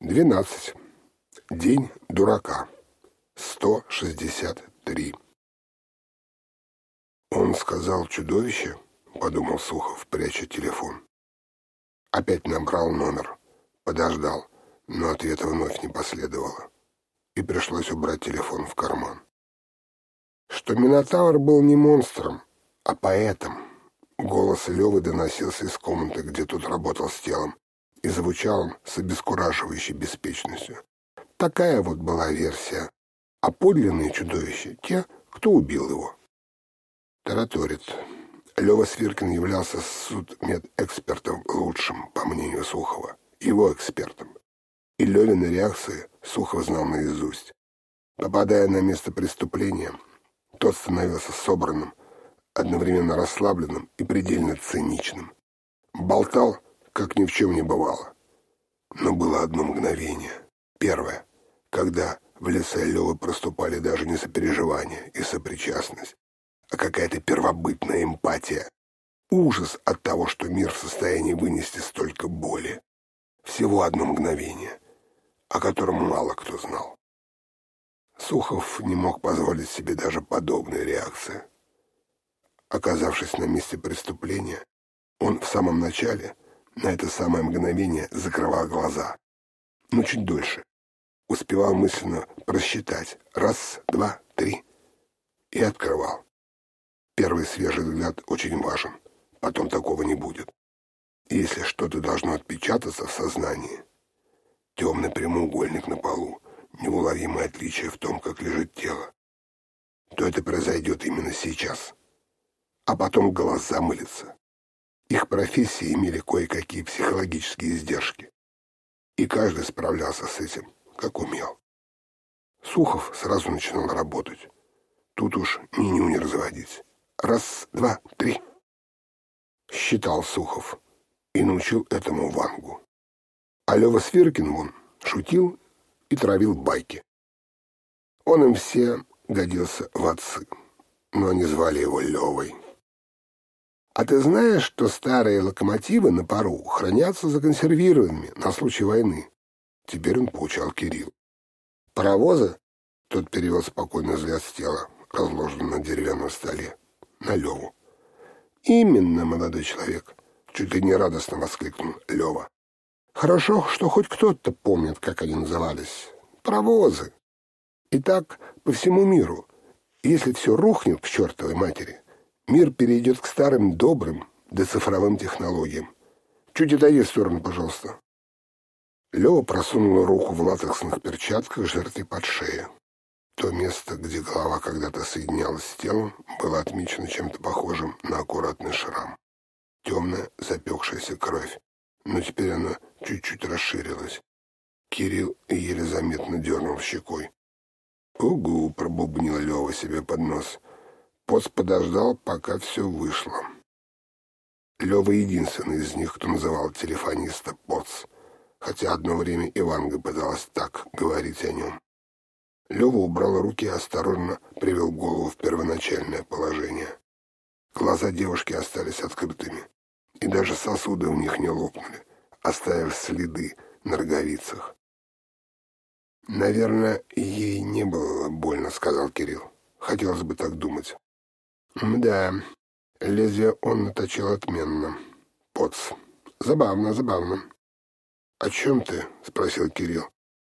Двенадцать. День дурака. Сто шестьдесят три. Он сказал чудовище, подумал Сухов, пряча телефон. Опять набрал номер. Подождал, но ответа вновь не последовало. И пришлось убрать телефон в карман. Что Минотавр был не монстром, а поэтом. Голос Левы доносился из комнаты, где тут работал с телом, и звучал он с обескураживающей беспечностью. Такая вот была версия. А подлинные чудовища — те, кто убил его. Тараторит. Лева Свиркин являлся судмедэкспертом лучшим, по мнению Сухова, его экспертом. И Левины реакции Сухов знал наизусть. Попадая на место преступления, тот становился собранным, одновременно расслабленным и предельно циничным. Болтал, как ни в чем не бывало. Но было одно мгновение. Первое, когда в лице Лёвы проступали даже не сопереживание и сопричастность, а какая-то первобытная эмпатия. Ужас от того, что мир в состоянии вынести столько боли. Всего одно мгновение, о котором мало кто знал. Сухов не мог позволить себе даже подобной реакции. Оказавшись на месте преступления, он в самом начале — на это самое мгновение закрывал глаза. Но чуть дольше. Успевал мысленно просчитать. Раз, два, три. И открывал. Первый свежий взгляд очень важен. Потом такого не будет. Если что-то должно отпечататься в сознании, темный прямоугольник на полу, неуловимое отличие в том, как лежит тело, то это произойдет именно сейчас. А потом глаз замылится. Их профессии имели кое-какие психологические издержки. И каждый справлялся с этим, как умел. Сухов сразу начинал работать. Тут уж ни-ню не разводить. Раз, два, три. Считал Сухов и научил этому Вангу. А Лева Свиркин вон шутил и травил байки. Он им все годился в отцы, но они звали его Левой. А ты знаешь, что старые локомотивы на пару хранятся законсервированными на случай войны? Теперь он получал Кирилл. Паровозы? Тот перевел спокойно взгляд с тела, разложенного на деревянном столе, на Леву. Именно, молодой человек, чуть ли не радостно воскликнул Лева. Хорошо, что хоть кто-то помнит, как они назывались. Паровозы. И так по всему миру. Если все рухнет к чертовой матери, Мир перейдет к старым добрым да цифровым технологиям. Чуть отойди в сторону, пожалуйста. Лева просунула руку в латексных перчатках жертве под шею. То место, где голова когда-то соединялась с телом, было отмечено чем-то похожим на аккуратный шрам. Темная, запекшаяся кровь. Но теперь она чуть-чуть расширилась. Кирилл еле заметно дернул щекой. «Угу!» — пробубнил Лева себе под нос. Поц подождал, пока все вышло. Лева единственный из них, кто называл телефониста Поц, хотя одно время Иванга пыталась так говорить о нем. Лева убрал руки и осторожно привел голову в первоначальное положение. Глаза девушки остались открытыми, и даже сосуды в них не лопнули, оставив следы на роговицах. «Наверное, ей не было больно», — сказал Кирилл. «Хотелось бы так думать». Да, лезвие он наточил отменно. Поц. Забавно, забавно. «О чем ты?» — спросил Кирилл.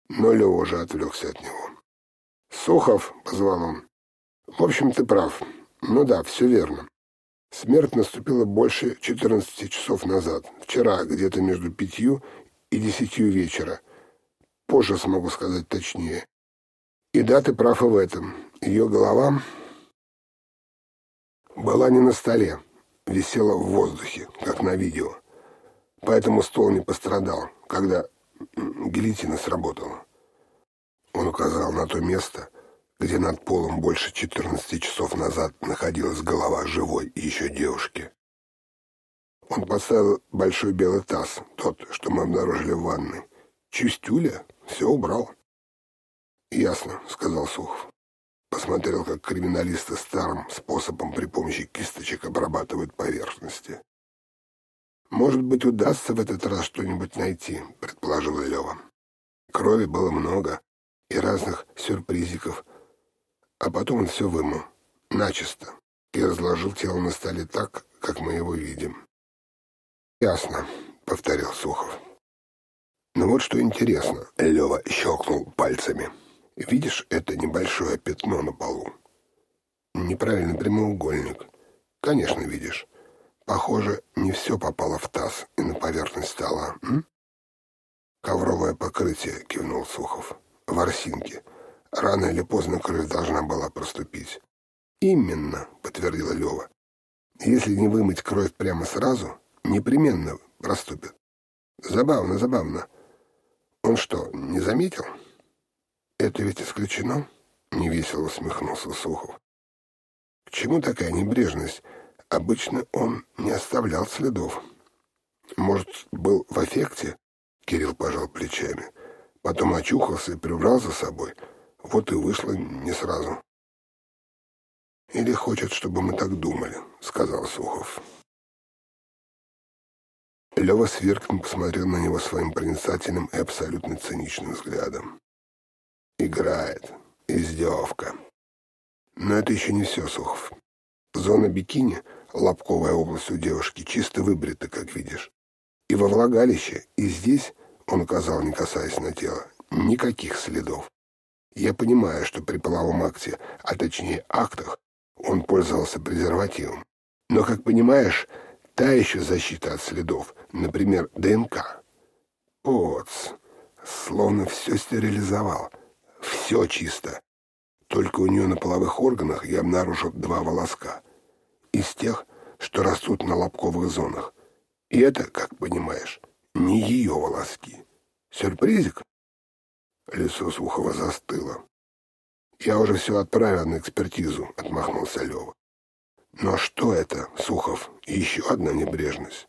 Но Лева уже отвлекся от него. «Сухов!» — позвал он. «В общем, ты прав. Ну да, все верно. Смерть наступила больше 14 часов назад. Вчера, где-то между пятью и десятью вечера. Позже смогу сказать точнее. И да, ты прав и в этом. Ее голова была не на столе, висела в воздухе, как на видео. Поэтому стол не пострадал, когда гильотина сработала. Он указал на то место, где над полом больше 14 часов назад находилась голова живой еще девушки. Он поставил большой белый таз, тот, что мы обнаружили в ванной. Чистюля все убрал. «Ясно», — сказал Сухов. Посмотрел, как криминалисты старым способом при помощи кисточек обрабатывают поверхности. «Может быть, удастся в этот раз что-нибудь найти», — предположил Лева. Крови было много и разных сюрпризиков. А потом он все вымыл. Начисто. И разложил тело на столе так, как мы его видим. «Ясно», — повторил Сухов. «Ну вот что интересно», — Лева щелкнул пальцами. «Видишь это небольшое пятно на полу? Неправильный прямоугольник. Конечно, видишь. Похоже, не все попало в таз и на поверхность стола. М? Ковровое покрытие, кивнул Сухов. Ворсинки. Рано или поздно кровь должна была проступить. Именно, подтвердила Лева. Если не вымыть кровь прямо сразу, непременно проступит. Забавно, забавно. Он что, не заметил? Это ведь исключено? Невесело усмехнулся Сухов. К чему такая небрежность? Обычно он не оставлял следов. Может, был в аффекте? Кирилл пожал плечами. Потом очухался и прибрал за собой. Вот и вышло не сразу. «Или хочет, чтобы мы так думали», — сказал Сухов. Лева сверкнул посмотрел на него своим проницательным и абсолютно циничным взглядом. «Играет. Издевка. Но это еще не все, Сухов. Зона бикини, лобковая область у девушки, чисто выбрита, как видишь. И во влагалище, и здесь, он указал, не касаясь на тело, никаких следов. Я понимаю, что при половом акте, а точнее актах, он пользовался презервативом. Но, как понимаешь, та еще защита от следов, например, ДНК. Поц, словно все стерилизовал. Все чисто. Только у нее на половых органах я обнаружил два волоска. Из тех, что растут на лобковых зонах. И это, как понимаешь, не ее волоски. Сюрпризик? Лицо Сухова застыло. «Я уже все отправил на экспертизу», — отмахнулся Лева. «Но что это, Сухов? Еще одна небрежность?»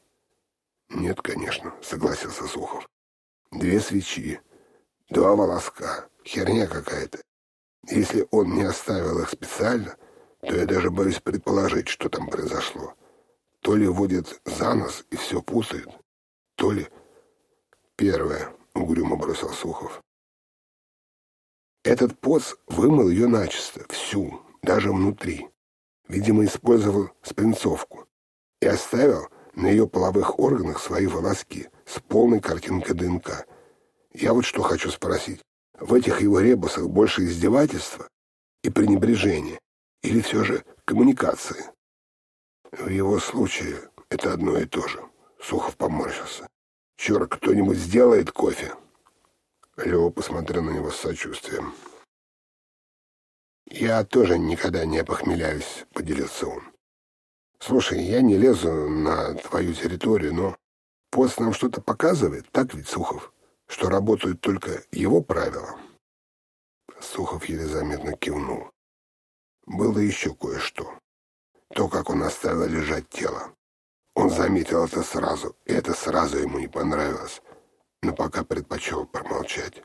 «Нет, конечно», — согласился Сухов. «Две свечи, два волоска, херня какая-то. Если он не оставил их специально, то я даже боюсь предположить, что там произошло. То ли водит за нос и все путает, то ли... Первое, — угрюмо бросил Сухов. Этот поц вымыл ее начисто, всю, даже внутри. Видимо, использовал спринцовку и оставил на ее половых органах свои волоски с полной картинкой ДНК. Я вот что хочу спросить. В этих его ребусах больше издевательства и пренебрежения, или все же коммуникации? В его случае это одно и то же. Сухов поморщился. Черт, кто-нибудь сделает кофе? Лева посмотрел на него с сочувствием. «Я тоже никогда не опохмеляюсь», — поделился он. «Слушай, я не лезу на твою территорию, но пост нам что-то показывает, так ведь, Сухов?» Что работают только его правила. Сухов еле заметно кивнул. Было еще кое-что. То, как он оставил лежать тело. Он заметил это сразу, и это сразу ему не понравилось, но пока предпочел промолчать.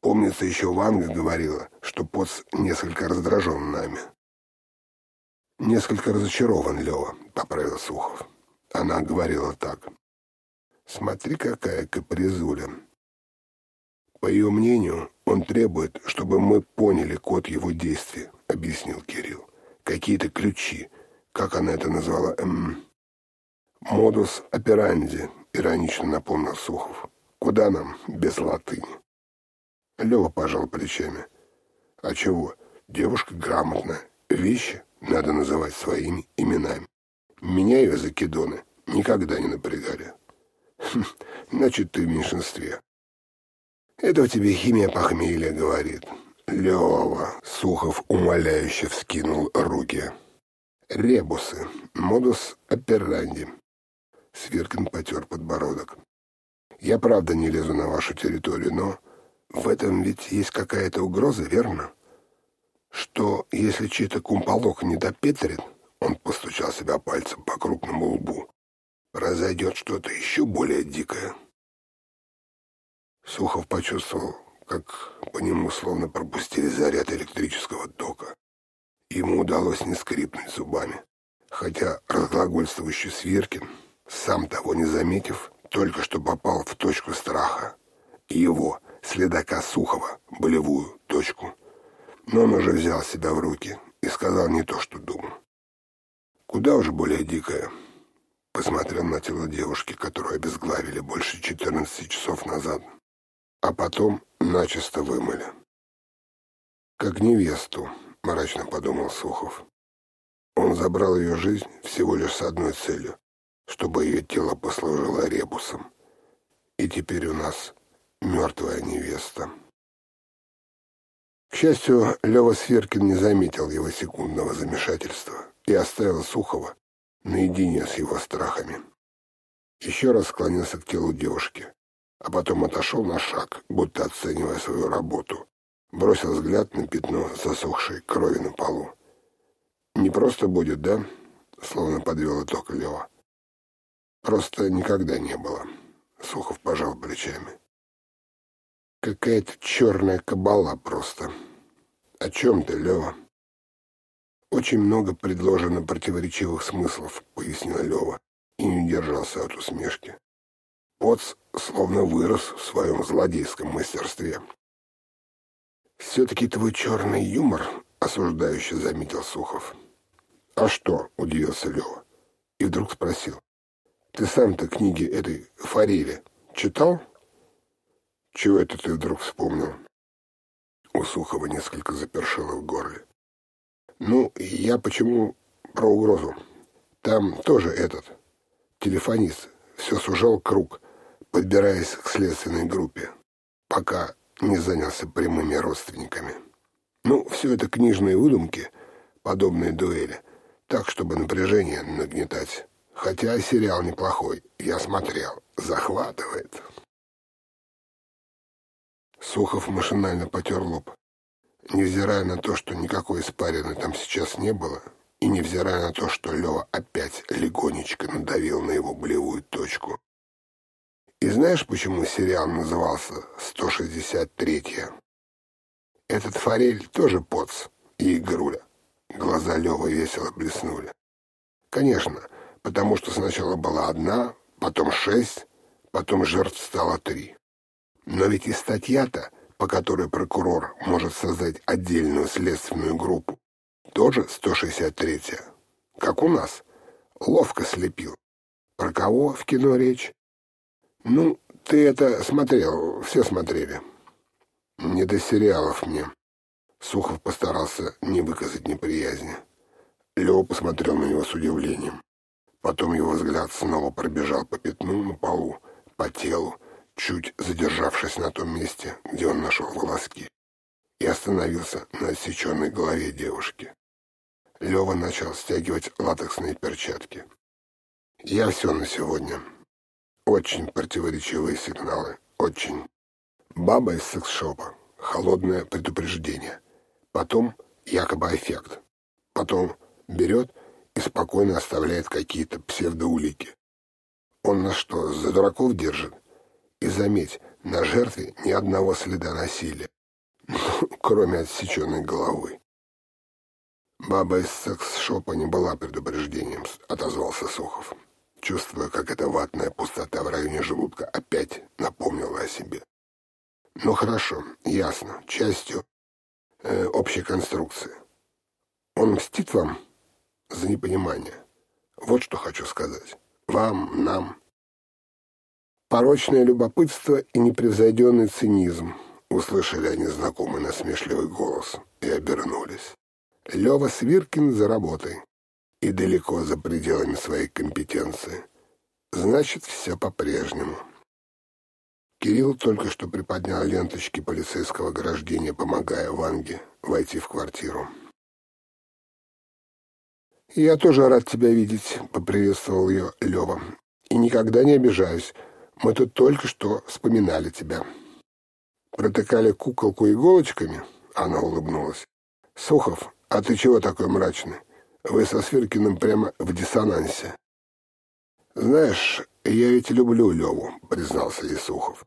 Помнится, еще Ванга говорила, что Поц несколько раздражен нами. «Несколько разочарован, Лева», — поправил Сухов. Она говорила так. Смотри, какая капризуля. По ее мнению, он требует, чтобы мы поняли код его действий, объяснил Кирилл. Какие-то ключи. Как она это назвала? Эм... Модус операнди, иронично напомнил Сухов. Куда нам без латыни? Лева пожал плечами. А чего? Девушка грамотная. Вещи надо называть своими именами. Меня ее закидоны никогда не напрягали. Значит, ты в меньшинстве. Это в тебе химия похмелья говорит. Лева, Сухов умоляюще вскинул руки. Ребусы, модус операнди. Сверкин потер подбородок. Я правда не лезу на вашу территорию, но в этом ведь есть какая-то угроза, верно? Что, если чей-то кумполок не допетрит, он постучал себя пальцем по крупному лбу, произойдет что-то еще более дикое. Сухов почувствовал, как по нему словно пропустили заряд электрического тока. Ему удалось не скрипнуть зубами, хотя разглагольствующий Свиркин, сам того не заметив, только что попал в точку страха его, следака Сухова, болевую точку. Но он уже взял себя в руки и сказал не то, что думал. Куда уже более дикое. Посмотрел на тело девушки, которую обезглавили больше 14 часов назад, а потом начисто вымыли. Как невесту, мрачно подумал Сухов. Он забрал ее жизнь всего лишь с одной целью, чтобы ее тело послужило ребусом. И теперь у нас мертвая невеста. К счастью, Лева Сверкин не заметил его секундного замешательства и оставил Сухова наедине с его страхами. Еще раз склонился к телу девушки, а потом отошел на шаг, будто оценивая свою работу. Бросил взгляд на пятно засохшей крови на полу. «Не просто будет, да?» — словно подвел итог Лева. «Просто никогда не было». Сухов пожал плечами. «Какая-то черная кабала просто. О чем ты, Лева?» «Очень много предложено противоречивых смыслов», — пояснила Лева, и не удержался от усмешки. Поц словно вырос в своем злодейском мастерстве. «Все-таки твой черный юмор», — осуждающе заметил Сухов. «А что?» — удивился Лева. И вдруг спросил. «Ты сам-то книги этой Форели читал?» «Чего это ты вдруг вспомнил?» У Сухова несколько запершило в горле. Ну, я почему про угрозу? Там тоже этот, телефонист, все сужал круг, подбираясь к следственной группе, пока не занялся прямыми родственниками. Ну, все это книжные выдумки, подобные дуэли, так, чтобы напряжение нагнетать. Хотя сериал неплохой, я смотрел, захватывает. Сухов машинально потер лоб. Невзирая на то, что никакой испарины там сейчас не было, и невзирая на то, что Лева опять легонечко надавил на его болевую точку. И знаешь, почему сериал назывался «163-я»? Этот форель тоже поц и игруля. Глаза Левы весело блеснули. Конечно, потому что сначала была одна, потом шесть, потом жертв стало три. Но ведь и статья-то по которой прокурор может создать отдельную следственную группу, тоже 163-я. Как у нас. Ловко слепил. Про кого в кино речь? Ну, ты это смотрел, все смотрели. Не до сериалов мне. Сухов постарался не выказать неприязни. Лева посмотрел на него с удивлением. Потом его взгляд снова пробежал по пятну на полу, по телу, чуть задержавшись на том месте, где он нашел волоски, и остановился на отсеченной голове девушки. Лева начал стягивать латексные перчатки. «Я все на сегодня. Очень противоречивые сигналы. Очень. Баба из секс-шопа. Холодное предупреждение. Потом якобы эффект. Потом берет и спокойно оставляет какие-то псевдоулики. Он нас что, за дураков держит? И заметь, на жертве ни одного следа насилия, кроме отсеченной головы. «Баба из секс-шопа не была предупреждением», — отозвался Сухов, чувствуя, как эта ватная пустота в районе желудка опять напомнила о себе. «Ну хорошо, ясно, частью э, общей конструкции. Он мстит вам за непонимание. Вот что хочу сказать. Вам, нам, Порочное любопытство и непревзойденный цинизм. Услышали они знакомый насмешливый голос и обернулись. Лева Свиркин за работой и далеко за пределами своей компетенции. Значит, все по-прежнему. Кирилл только что приподнял ленточки полицейского ограждения, помогая Ванге войти в квартиру. «Я тоже рад тебя видеть», — поприветствовал ее Лева. «И никогда не обижаюсь. Мы тут только что вспоминали тебя. Протыкали куколку иголочками? Она улыбнулась. Сухов, а ты чего такой мрачный? Вы со Свиркиным прямо в диссонансе. Знаешь, я ведь люблю Леву, признался ей Сухов.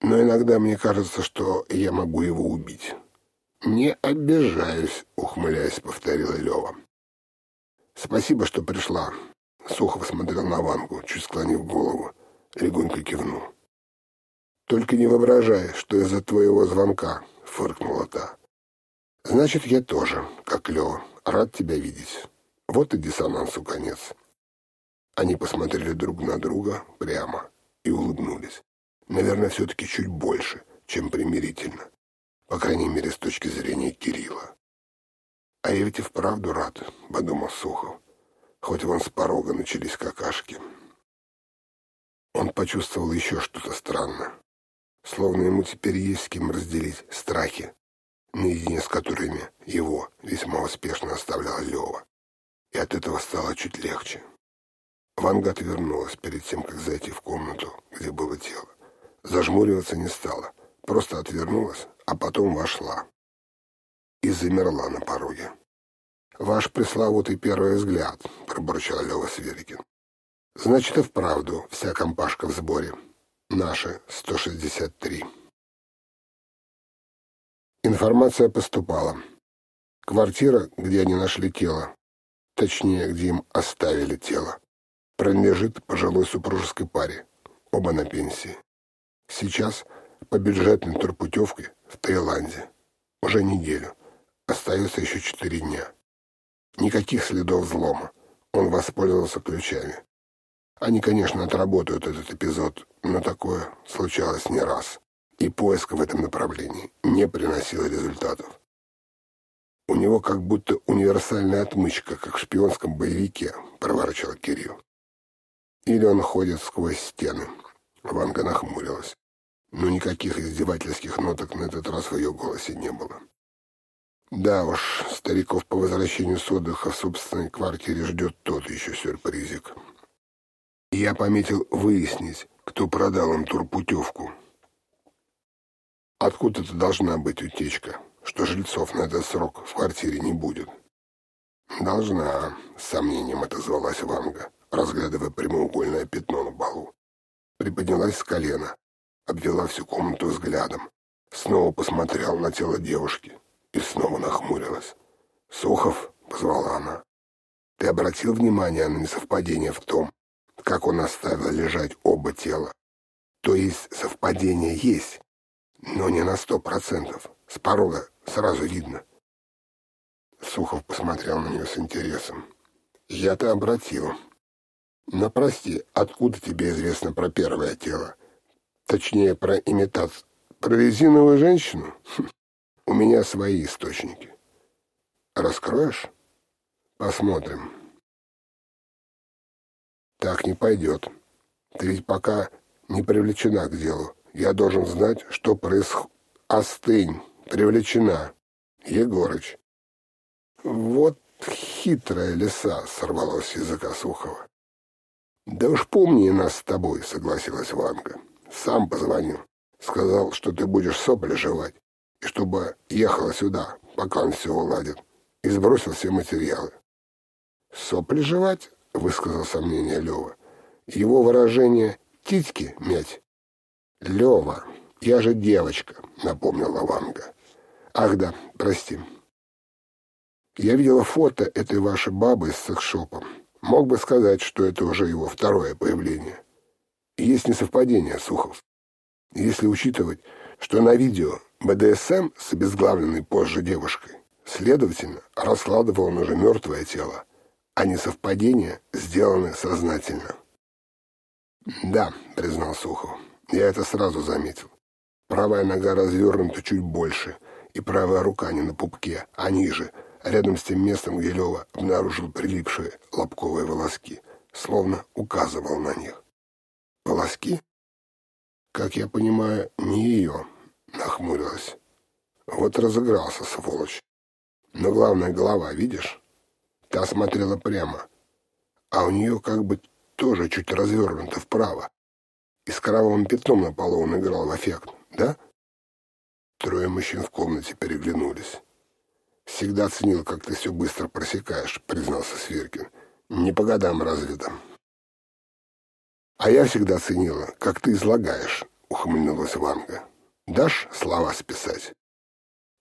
Но иногда мне кажется, что я могу его убить. «Не обижаюсь», — ухмыляясь, повторила Лева. «Спасибо, что пришла». Сухов смотрел на Вангу, чуть склонив голову легонько кивнул. «Только не воображай, что из-за твоего звонка», — фыркнула та. «Значит, я тоже, как Лева, рад тебя видеть. Вот и диссонансу конец». Они посмотрели друг на друга прямо и улыбнулись. Наверное, все-таки чуть больше, чем примирительно. По крайней мере, с точки зрения Кирилла. «А я ведь и вправду рад», — подумал Сухов. «Хоть вон с порога начались какашки». Он почувствовал еще что-то странное. Словно ему теперь есть с кем разделить страхи, наедине с которыми его весьма успешно оставлял Лева. И от этого стало чуть легче. Ванга отвернулась перед тем, как зайти в комнату, где было тело. Зажмуриваться не стала, просто отвернулась, а потом вошла. И замерла на пороге. «Ваш пресловутый первый взгляд», — пробурчал Лева Сверикин. «Значит, и вправду вся компашка в сборе. Наши 163». Информация поступала. Квартира, где они нашли тело, точнее, где им оставили тело, принадлежит пожилой супружеской паре, оба на пенсии. Сейчас по бюджетной турпутевке в Таиланде. Уже неделю. Остается еще четыре дня. Никаких следов взлома. Он воспользовался ключами. Они, конечно, отработают этот эпизод, но такое случалось не раз. И поиск в этом направлении не приносил результатов. «У него как будто универсальная отмычка, как в шпионском боевике», — проворчал Кирилл. «Или он ходит сквозь стены». Ванга нахмурилась, но никаких издевательских ноток на этот раз в ее голосе не было. Да уж, стариков по возвращению с отдыха в собственной квартире ждет тот еще сюрпризик. Я пометил выяснить, кто продал им турпутевку. Откуда-то должна быть утечка, что жильцов на этот срок в квартире не будет. Должна, с сомнением отозвалась Ванга, разглядывая прямоугольное пятно на полу. Приподнялась с колена, обвела всю комнату взглядом, снова посмотрел на тело девушки и снова нахмурилась. «Сухов», — позвала она, — «ты обратил внимание на несовпадение в том, как он оставил лежать оба тела? То есть совпадение есть, но не на сто процентов. С порога сразу видно». Сухов посмотрел на нее с интересом. «Я-то обратил. Но прости, откуда тебе известно про первое тело? Точнее, про имитацию. Про резиновую женщину? Хм. У меня свои источники. Раскроешь? Посмотрим. Так не пойдет. Ты ведь пока не привлечена к делу. Я должен знать, что происходит. Остынь. Привлечена. Егорыч. Вот хитрая лиса, сорвалась языка Сухова. Да уж помни нас с тобой, согласилась Ванга. Сам позвонил. Сказал, что ты будешь сопли жевать и чтобы ехала сюда, пока он все уладит, и сбросил все материалы. «Сопли жевать?» — высказал сомнение Лева. Его выражение «титьки мять». «Лева, я же девочка», — напомнила Ванга. «Ах да, прости». «Я видела фото этой вашей бабы с секшопом. Мог бы сказать, что это уже его второе появление. Есть несовпадение, Сухов. Если учитывать, что на видео БДСМ с обезглавленной позже девушкой, следовательно, раскладывал он уже мертвое тело, а не совпадения сделаны сознательно. «Да», — признал Сухов, — «я это сразу заметил. Правая нога развернута чуть больше, и правая рука не на пупке, а ниже, рядом с тем местом, где Лева обнаружил прилипшие лобковые волоски, словно указывал на них. Волоски? Как я понимаю, не ее нахмурилась. Вот разыгрался, сволочь. Но главная голова, видишь? Та смотрела прямо, а у нее как бы тоже чуть развернуто вправо. И с кровавым пятном на полу он играл в эффект, да? Трое мужчин в комнате переглянулись. «Всегда ценил, как ты все быстро просекаешь», — признался Сверкин. «Не по годам развито». «А я всегда ценила, как ты излагаешь», — ухмыльнулась Ванга. Дашь слова списать?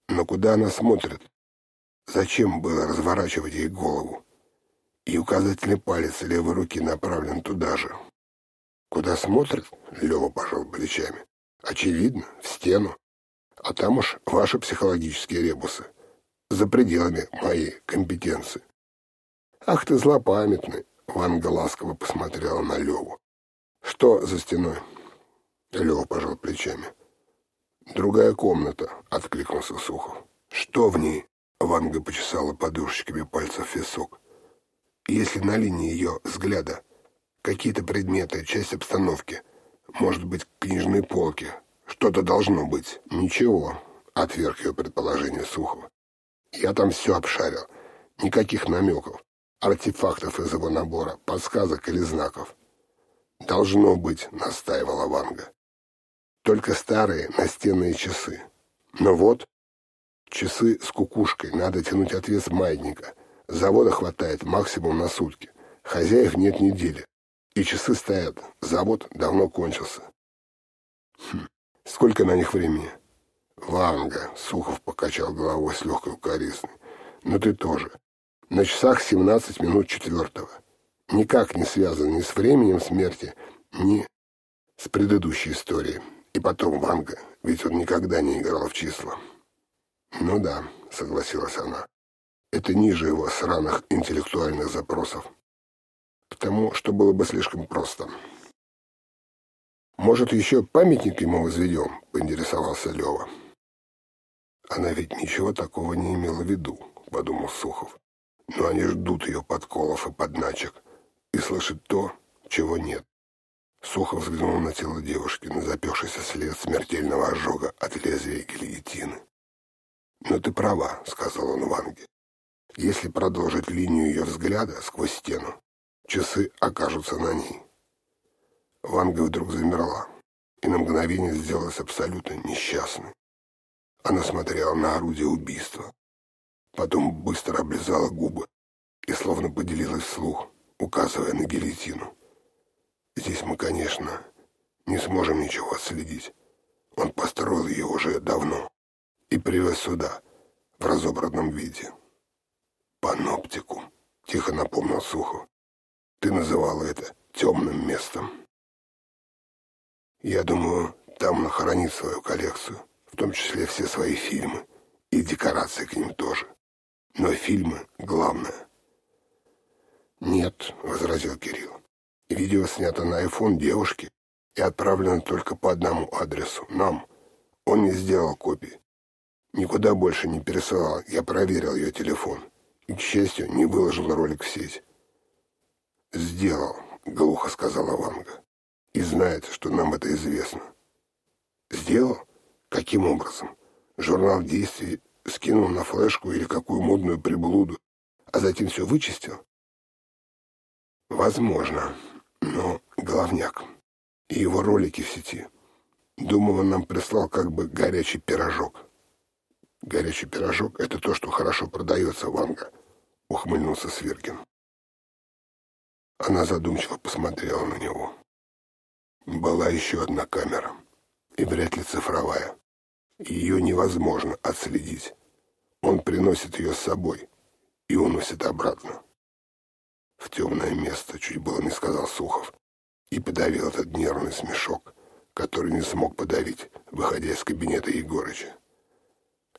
Но куда она смотрит? Зачем было разворачивать ей голову? И указательный палец левой руки направлен туда же. Куда смотрит? Лева пожал плечами. Очевидно, в стену. А там уж ваши психологические ребусы. За пределами моей компетенции. Ах ты злопамятный, Ванга ласково посмотрела на Леву. Что за стеной? Лева пожал плечами. «Другая комната», — откликнулся Сухов. «Что в ней?» — Ванга почесала подушечками пальцев висок. «Если на линии ее взгляда какие-то предметы, часть обстановки, может быть, книжные полки, что-то должно быть». «Ничего», — отверг ее предположение Сухова. «Я там все обшарил. Никаких намеков, артефактов из его набора, подсказок или знаков». «Должно быть», — настаивала Ванга только старые настенные часы. Но вот, часы с кукушкой, надо тянуть отвес маятника. Завода хватает максимум на сутки. Хозяев нет недели. И часы стоят. Завод давно кончился. Хм, сколько на них времени? Ванга, Сухов покачал головой с легкой укоризной. Но ты тоже. На часах 17 минут четвертого. Никак не связано ни с временем смерти, ни с предыдущей историей. И потом Ванга, ведь он никогда не играл в числа. Ну да, согласилась она. Это ниже его сраных интеллектуальных запросов. К тому, что было бы слишком просто. «Может, еще памятник ему возведем?» — поинтересовался Лева. «Она ведь ничего такого не имела в виду», — подумал Сухов. «Но они ждут ее подколов и подначек и слышат то, чего нет. Сухо взглянул на тело девушки, на запекшийся след смертельного ожога от лезвия гильотины. «Но ты права», — сказал он Ванге. «Если продолжить линию ее взгляда сквозь стену, часы окажутся на ней». Ванга вдруг замерла и на мгновение сделалась абсолютно несчастной. Она смотрела на орудие убийства, потом быстро облизала губы и словно поделилась вслух, указывая на гильотину. Здесь мы, конечно, не сможем ничего отследить. Он построил ее уже давно и привез сюда, в разобранном виде. Паноптику, тихо напомнил Сухов. Ты называла это темным местом. Я думаю, там он хранит свою коллекцию, в том числе все свои фильмы, и декорации к ним тоже. Но фильмы — главное. «Нет», — возразил Кирилл, Видео снято на iPhone девушки и отправлено только по одному адресу — нам. Он не сделал копии. Никуда больше не пересылал, я проверил ее телефон. И, к счастью, не выложил ролик в сеть. «Сделал», — глухо сказала Ванга. «И знает, что нам это известно». «Сделал? Каким образом? Журнал действий скинул на флешку или какую модную приблуду, а затем все вычистил?» «Возможно», но главняк и его ролики в сети. Думаю, он нам прислал как бы горячий пирожок. Горячий пирожок — это то, что хорошо продается, Ванга, — ухмыльнулся Свиркин. Она задумчиво посмотрела на него. Была еще одна камера, и вряд ли цифровая. Ее невозможно отследить. Он приносит ее с собой и уносит обратно в темное место, чуть было не сказал Сухов, и подавил этот нервный смешок, который не смог подавить, выходя из кабинета Егорыча.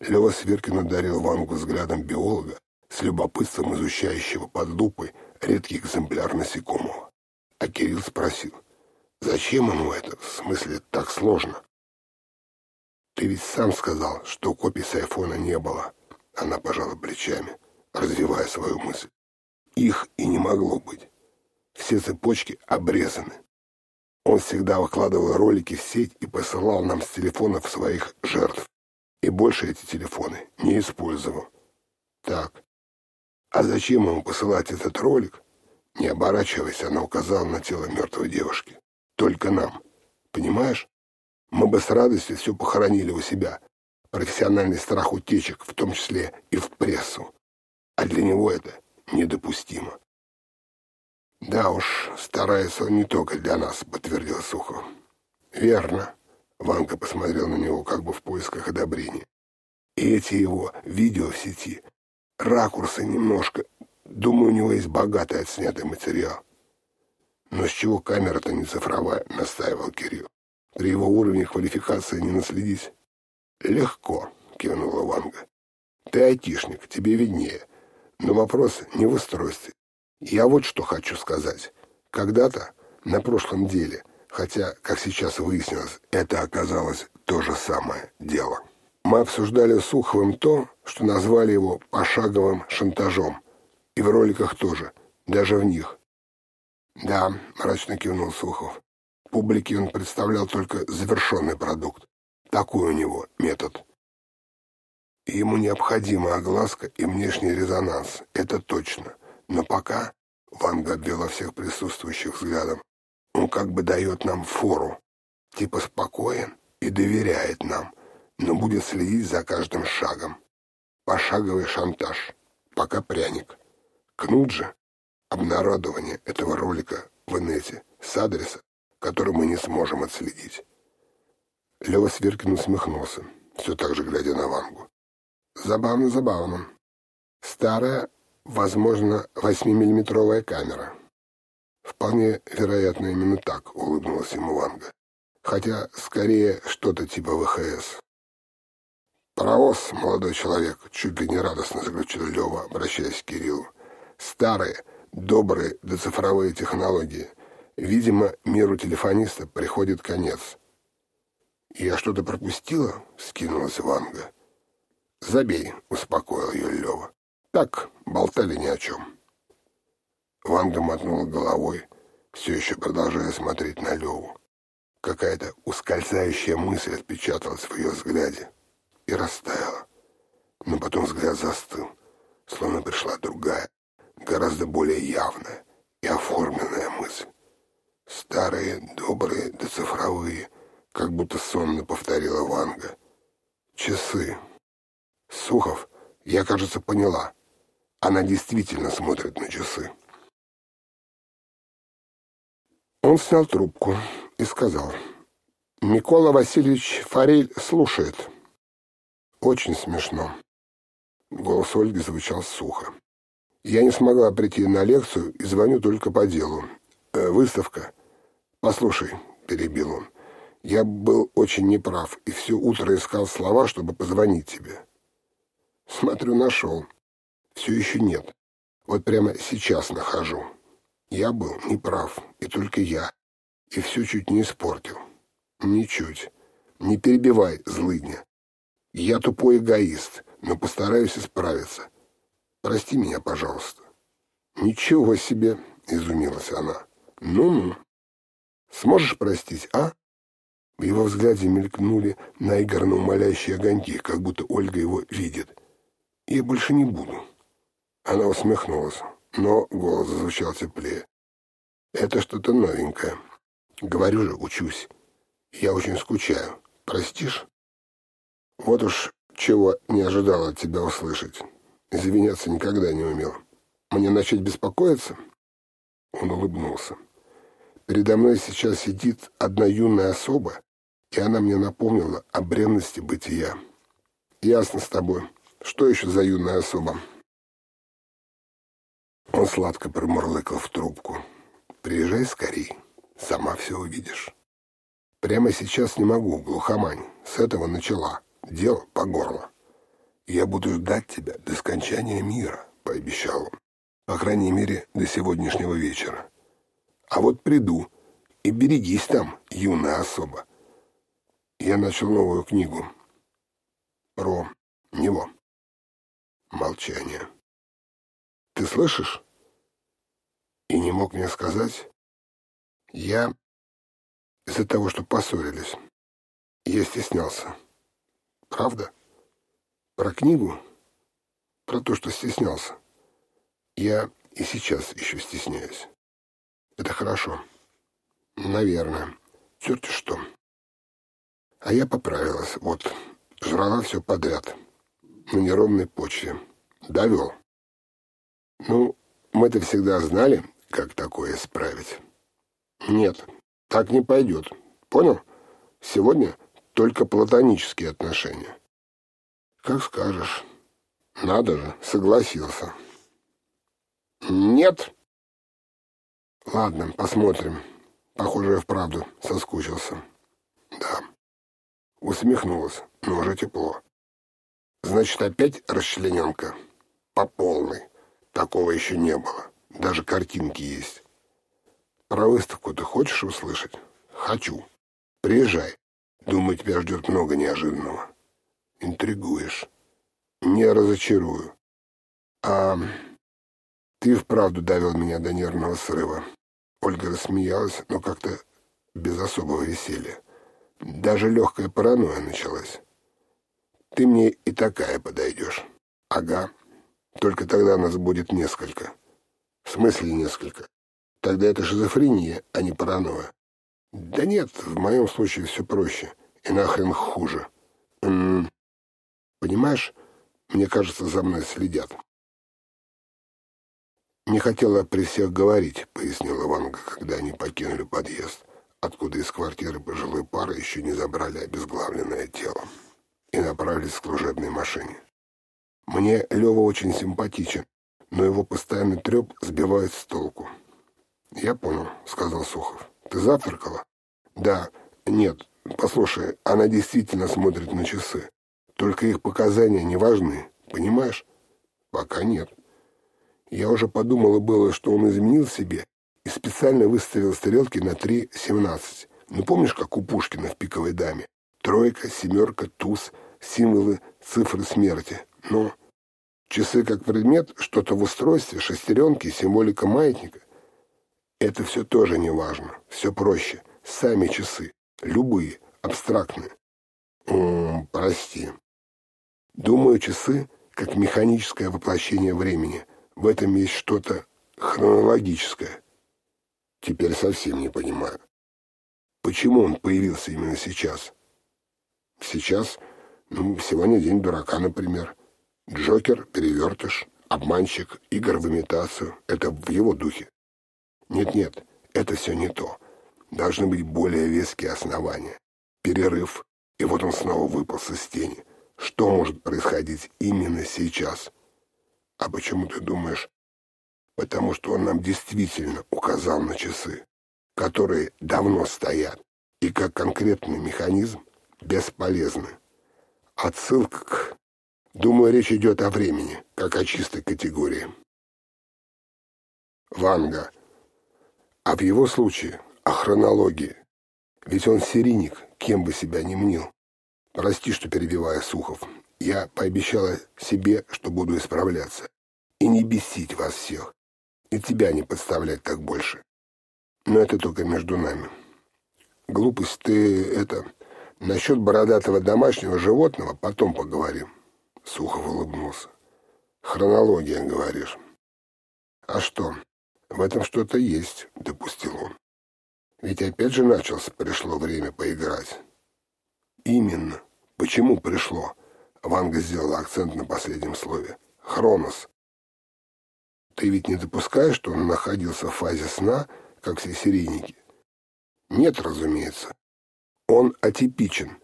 Лева Сверкин одарил Вангу взглядом биолога, с любопытством изучающего под лупой редкий экземпляр насекомого. А Кирилл спросил, зачем ему это, в смысле, так сложно? Ты ведь сам сказал, что копий с айфона не было. Она пожала плечами, развивая свою мысль. Их и не могло быть. Все цепочки обрезаны. Он всегда выкладывал ролики в сеть и посылал нам с телефонов своих жертв. И больше эти телефоны не использовал. Так. А зачем ему посылать этот ролик? Не оборачиваясь, она указала на тело мертвой девушки. Только нам. Понимаешь? Мы бы с радостью все похоронили у себя. Профессиональный страх утечек, в том числе и в прессу. А для него это недопустимо. «Да уж, старается он не только для нас», — подтвердил Сухов. «Верно», — Ванка посмотрел на него как бы в поисках одобрения. «И эти его видео в сети, ракурсы немножко. Думаю, у него есть богатый отснятый материал». «Но с чего камера-то не цифровая?» — настаивал Кирилл. При его уровне квалификации не наследить. Легко, кивнула Ванга. Ты айтишник, тебе виднее. Но вопрос не в устройстве. Я вот что хочу сказать. Когда-то, на прошлом деле, хотя, как сейчас выяснилось, это оказалось то же самое дело. Мы обсуждали с Суховым то, что назвали его пошаговым шантажом. И в роликах тоже, даже в них. «Да», — мрачно кивнул Сухов. Публике он представлял только завершенный продукт. Такой у него метод. Ему необходима огласка и внешний резонанс, это точно. Но пока, Ванга обвела всех присутствующих взглядом, он как бы дает нам фору. Типа спокоен и доверяет нам, но будет следить за каждым шагом. Пошаговый шантаж. Пока пряник. Кнут же обнародование этого ролика в инете с адреса, который мы не сможем отследить. Лева Сверкин усмехнулся, все так же глядя на Вангу. Забавно, забавно. Старая, возможно, восьмимиллиметровая камера. Вполне вероятно, именно так улыбнулась ему Ванга. Хотя, скорее, что-то типа ВХС. «Паровоз, молодой человек», — чуть ли не радостно заключил Лева, обращаясь к Кириллу. «Старые, добрые доцифровые технологии. Видимо, миру телефониста приходит конец». «Я что-то пропустила?» — скинулась Ванга. «Забей», — успокоил ее Лева. «Так, болтали ни о чем». Ванга мотнула головой, все еще продолжая смотреть на Леву. Какая-то ускользающая мысль отпечаталась в ее взгляде и растаяла. Но потом взгляд застыл, словно пришла другая, гораздо более явная и оформленная мысль. Старые, добрые да цифровые, как будто сонно повторила Ванга. Часы. Сухов, я, кажется, поняла. Она действительно смотрит на часы. Он снял трубку и сказал. «Микола Васильевич Форель слушает». «Очень смешно». Голос Ольги звучал сухо. «Я не смогла прийти на лекцию и звоню только по делу. Э, выставка. Послушай», — перебил он, — «я был очень неправ и все утро искал слова, чтобы позвонить тебе». «Смотрю, нашел. Все еще нет. Вот прямо сейчас нахожу». Я был неправ, и только я. И все чуть не испортил. Ничуть. Не перебивай, злыдня. Я тупой эгоист, но постараюсь исправиться. Прости меня, пожалуйста. Ничего себе, изумилась она. Ну-ну. Сможешь простить, а? В его взгляде мелькнули наигранно умоляющие огоньки, как будто Ольга его видит. Я больше не буду. Она усмехнулась но голос зазвучал теплее. «Это что-то новенькое. Говорю же, учусь. Я очень скучаю. Простишь?» «Вот уж чего не ожидал от тебя услышать. Извиняться никогда не умел. Мне начать беспокоиться?» Он улыбнулся. «Передо мной сейчас сидит одна юная особа, и она мне напомнила о бренности бытия. Ясно с тобой. Что еще за юная особа?» Он сладко промурлыкал в трубку. «Приезжай скорей, сама все увидишь». «Прямо сейчас не могу, глухомань. С этого начала. Дело по горло. Я буду ждать тебя до скончания мира», — пообещал он. «По крайней мере, до сегодняшнего вечера. А вот приду, и берегись там, юная особа». Я начал новую книгу. Про него. Молчание. «Ты слышишь?» и не мог мне сказать, я из-за того, что поссорились, я стеснялся. Правда? Про книгу? Про то, что стеснялся. Я и сейчас еще стесняюсь. Это хорошо. Наверное. Черт что. А я поправилась. Вот. Жрала все подряд. На неровной почве. Довел. Ну, мы-то всегда знали, как такое исправить. Нет, так не пойдет. Понял? Сегодня только платонические отношения. Как скажешь. Надо же, согласился. Нет. Ладно, посмотрим. Похоже, я вправду соскучился. Усмехнулась, но уже тепло. Значит, опять расчлененка? По полной. Такого еще не было. Даже картинки есть. Про выставку ты хочешь услышать? Хочу. Приезжай. Думаю, тебя ждет много неожиданного. Интригуешь. Не разочарую. А ты вправду довел меня до нервного срыва. Ольга рассмеялась, но как-то без особого веселья. Даже легкая паранойя началась. Ты мне и такая подойдешь. Ага. Только тогда нас будет несколько. В смысле несколько? Тогда это шизофрения, а не паранойя. Да нет, в моем случае все проще. И нахрен хуже. М -м, понимаешь, мне кажется, за мной следят. «Не хотела при всех говорить», — пояснила Ванга, когда они покинули подъезд, откуда из квартиры пожилой пары еще не забрали обезглавленное тело, и направились к служебной машине. «Мне Лева очень симпатичен, но его постоянный треп сбивает с толку». «Я понял», — сказал Сухов. «Ты завтракала?» «Да. Нет. Послушай, она действительно смотрит на часы. Только их показания не важны, понимаешь?» «Пока нет». Я уже подумала было, что он изменил себе и специально выставил стрелки на 3.17. Ну, помнишь, как у Пушкина в «Пиковой даме»? Тройка, семерка, туз, символы, цифры смерти. Но часы как предмет, что-то в устройстве, шестеренки, символика маятника. Это все тоже не важно. Все проще. Сами часы. Любые. Абстрактные. -м, прости. Думаю, часы как механическое воплощение времени — в этом есть что-то хронологическое. Теперь совсем не понимаю. Почему он появился именно сейчас? Сейчас, ну, сегодня день дурака, например. Джокер, перевертыш, обманщик, игр в имитацию. Это в его духе. Нет-нет, это все не то. Должны быть более веские основания. Перерыв, и вот он снова выпал со тени. Что может происходить именно сейчас? А почему ты думаешь? Потому что он нам действительно указал на часы, которые давно стоят, и как конкретный механизм бесполезны. Отсылка к... Думаю, речь идет о времени, как о чистой категории. Ванга. А в его случае о хронологии. Ведь он серийник, кем бы себя ни мнил. Прости, что перебиваю Сухов. Я пообещала себе, что буду исправляться. И не бесить вас всех. И тебя не подставлять так больше. Но это только между нами. Глупость ты это... Насчет бородатого домашнего животного потом поговорим. Сухов улыбнулся. Хронология, говоришь. А что? В этом что-то есть, допустил он. Ведь опять же начался, пришло время поиграть. Именно. Почему пришло? Ванга сделала акцент на последнем слове. Хронос. Ты ведь не допускаешь, что он находился в фазе сна, как все серийники? Нет, разумеется. Он атипичен,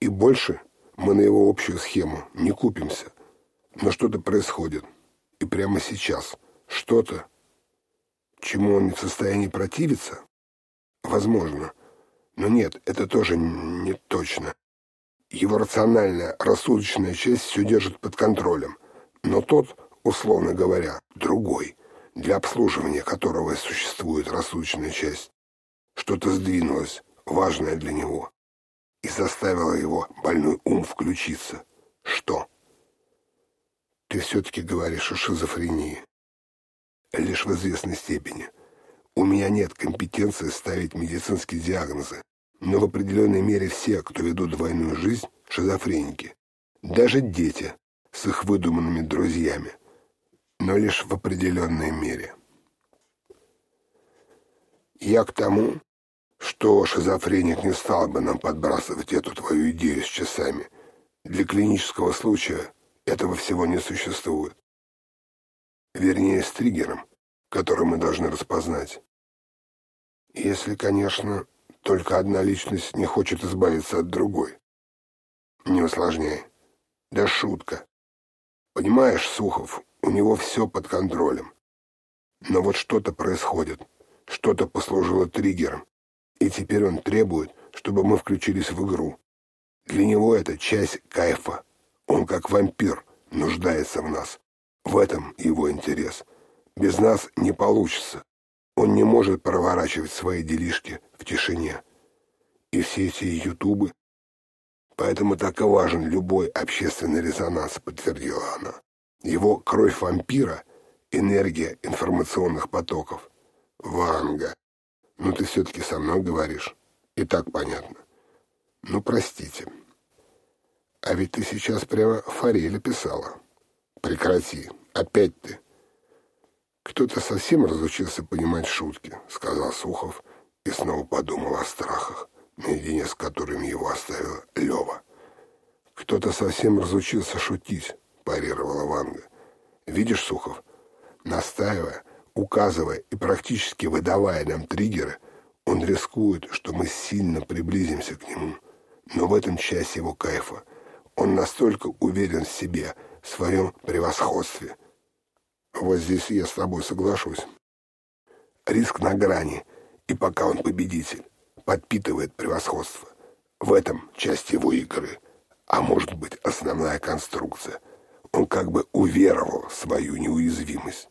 и больше мы на его общую схему не купимся. Но что-то происходит. И прямо сейчас. Что-то, чему он не в состоянии противиться? Возможно. Но нет, это тоже не точно. Его рациональная, рассудочная часть все держит под контролем. Но тот, условно говоря, другой, для обслуживания которого существует рассудочная часть, что-то сдвинулось, важное для него, и заставило его больной ум включиться. Что? Ты все-таки говоришь о шизофрении. Лишь в известной степени. У меня нет компетенции ставить медицинские диагнозы, но в определенной мере все, кто ведут двойную жизнь, шизофреники. Даже дети с их выдуманными друзьями, но лишь в определенной мере. Я к тому, что шизофреник не стал бы нам подбрасывать эту твою идею с часами. Для клинического случая этого всего не существует. Вернее, с триггером, который мы должны распознать. Если, конечно, только одна личность не хочет избавиться от другой. Не усложняй. Да шутка. Понимаешь, Сухов, у него все под контролем. Но вот что-то происходит. Что-то послужило триггером. И теперь он требует, чтобы мы включились в игру. Для него это часть кайфа. Он как вампир нуждается в нас. В этом его интерес. Без нас не получится. Он не может проворачивать свои делишки в тишине. И все эти ютубы. Поэтому так и важен любой общественный резонанс, подтвердила она. Его кровь вампира — энергия информационных потоков. Ванга, ну ты все-таки со мной говоришь. И так понятно. Ну, простите. А ведь ты сейчас прямо Форели писала. Прекрати. Опять ты. Кто-то совсем разучился понимать шутки, сказал Сухов и снова подумал о страхах, наедине с которыми его оставила Лева. Кто-то совсем разучился шутить, парировала Ванга. Видишь, Сухов, настаивая, указывая и практически выдавая нам триггеры, он рискует, что мы сильно приблизимся к нему. Но в этом часть его кайфа. Он настолько уверен в себе, в своем превосходстве – вот здесь я с тобой соглашусь. Риск на грани, и пока он победитель, подпитывает превосходство. В этом часть его игры, а может быть основная конструкция. Он как бы уверовал в свою неуязвимость.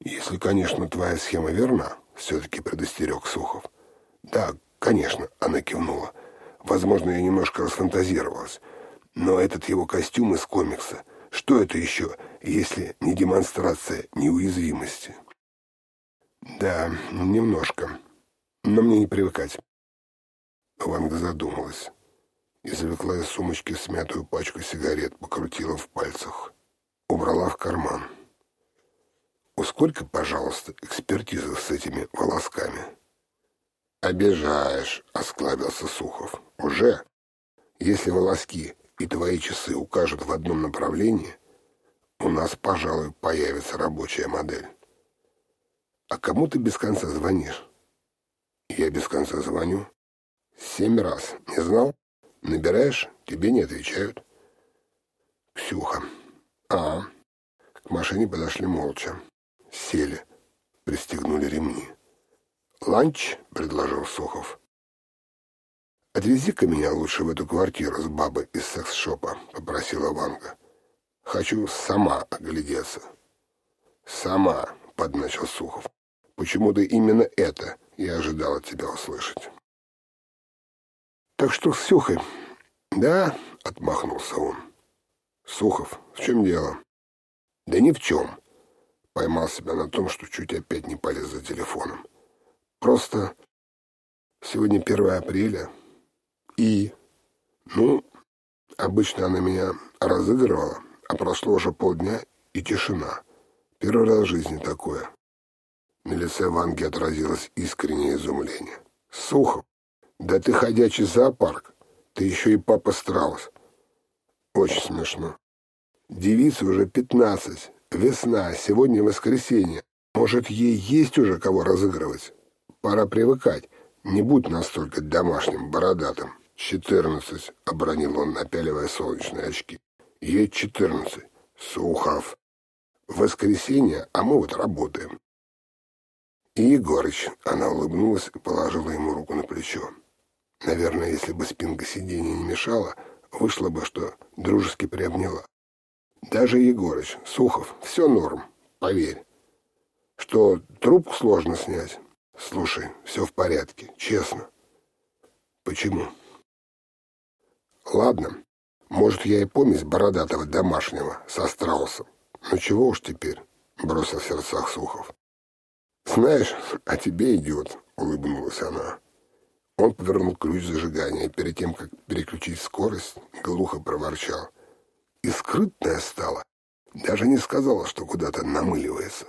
Если, конечно, твоя схема верна, все-таки предостерег Сухов. Да, конечно, она кивнула. Возможно, я немножко расфантазировалась. Но этот его костюм из комикса, что это еще? если не демонстрация неуязвимости. Да, немножко. Но мне не привыкать. Ванга задумалась. Извлекла из сумочки смятую пачку сигарет, покрутила в пальцах. Убрала в карман. Ускорь-ка, пожалуйста, экспертизу с этими волосками. «Обижаешь», — осклабился Сухов. «Уже? Если волоски и твои часы укажут в одном направлении, у нас, пожалуй, появится рабочая модель. А кому ты без конца звонишь? Я без конца звоню. Семь раз. Не знал? Набираешь, тебе не отвечают. Ксюха. А. К машине подошли молча. Сели. Пристегнули ремни. «Ланч?» — предложил Сухов. «Отвези-ка меня лучше в эту квартиру с бабой из секс-шопа», — попросила Ванга. Хочу сама оглядеться. Сама, подначил Сухов. Почему-то именно это я ожидал от тебя услышать. Так что с Сюхой? Да, отмахнулся он. Сухов, в чем дело? Да ни в чем. Поймал себя на том, что чуть опять не полез за телефоном. Просто сегодня 1 апреля. И, ну, обычно она меня разыгрывала. А прошло уже полдня, и тишина. Первый раз в жизни такое. На лице Ванги отразилось искреннее изумление. «Сухов, да ты ходячий зоопарк. Ты еще и папа Страус». Очень смешно. Девице уже пятнадцать. Весна, сегодня воскресенье. Может, ей есть уже кого разыгрывать? Пора привыкать. Не будь настолько домашним, бородатым. «Четырнадцать», — обронил он, напяливая солнечные очки. Ей четырнадцать. Сухов. Воскресенье, а мы вот работаем. И Егорыч, она улыбнулась и положила ему руку на плечо. Наверное, если бы спинка сиденья не мешала, вышло бы, что дружески приобняла. Даже Егорыч, Сухов, все норм, поверь. Что трубку сложно снять? Слушай, все в порядке, честно. Почему? Ладно, может, я и помесь бородатого домашнего со страусом. Ну чего уж теперь, бросил в сердцах Сухов. Знаешь, а тебе идет, улыбнулась она. Он повернул ключ зажигания перед тем, как переключить скорость, глухо проворчал. И скрытная стала. Даже не сказала, что куда-то намыливается.